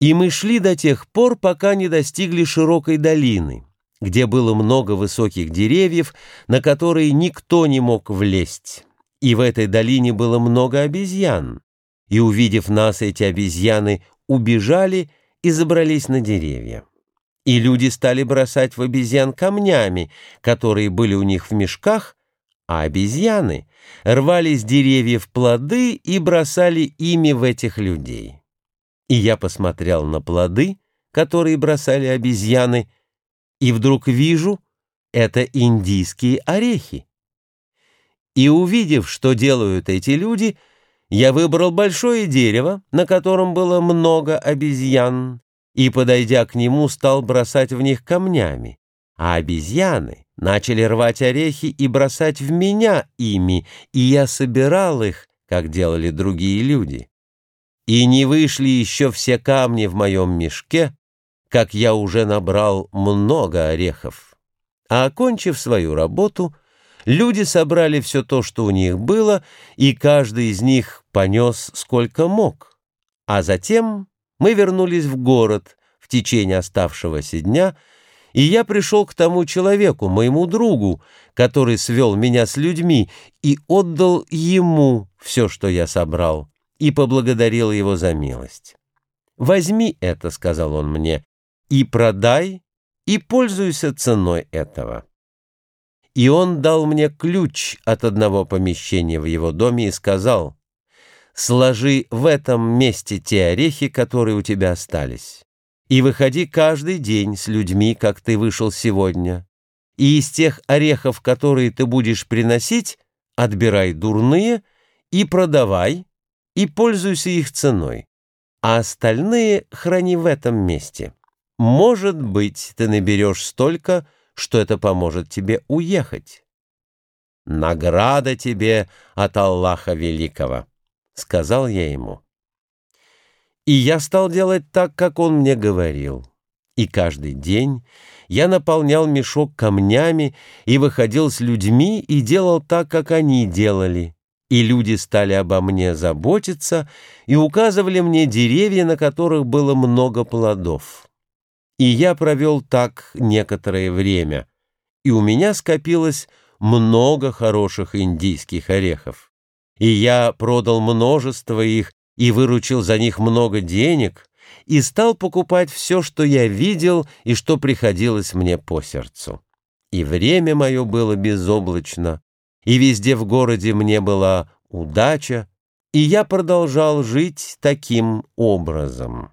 И мы шли до тех пор, пока не достигли широкой долины, где было много высоких деревьев, на которые никто не мог влезть. И в этой долине было много обезьян. И, увидев нас, эти обезьяны убежали и забрались на деревья. И люди стали бросать в обезьян камнями, которые были у них в мешках, а обезьяны рвали с деревьев плоды и бросали ими в этих людей. И я посмотрел на плоды, которые бросали обезьяны, и вдруг вижу, это индийские орехи. И увидев, что делают эти люди, я выбрал большое дерево, на котором было много обезьян, и, подойдя к нему, стал бросать в них камнями. А обезьяны начали рвать орехи и бросать в меня ими, и я собирал их, как делали другие люди. И не вышли еще все камни в моем мешке, как я уже набрал много орехов. А окончив свою работу, люди собрали все то, что у них было, и каждый из них понес сколько мог. А затем мы вернулись в город в течение оставшегося дня, и я пришел к тому человеку, моему другу, который свел меня с людьми, и отдал ему все, что я собрал и поблагодарил его за милость. «Возьми это», — сказал он мне, — «и продай, и пользуйся ценой этого». И он дал мне ключ от одного помещения в его доме и сказал, «Сложи в этом месте те орехи, которые у тебя остались, и выходи каждый день с людьми, как ты вышел сегодня, и из тех орехов, которые ты будешь приносить, отбирай дурные и продавай, и пользуйся их ценой, а остальные храни в этом месте. Может быть, ты наберешь столько, что это поможет тебе уехать. «Награда тебе от Аллаха Великого», — сказал я ему. И я стал делать так, как он мне говорил. И каждый день я наполнял мешок камнями и выходил с людьми и делал так, как они делали и люди стали обо мне заботиться и указывали мне деревья, на которых было много плодов. И я провел так некоторое время, и у меня скопилось много хороших индийских орехов. И я продал множество их и выручил за них много денег, и стал покупать все, что я видел и что приходилось мне по сердцу. И время мое было безоблачно, и везде в городе мне была удача, и я продолжал жить таким образом.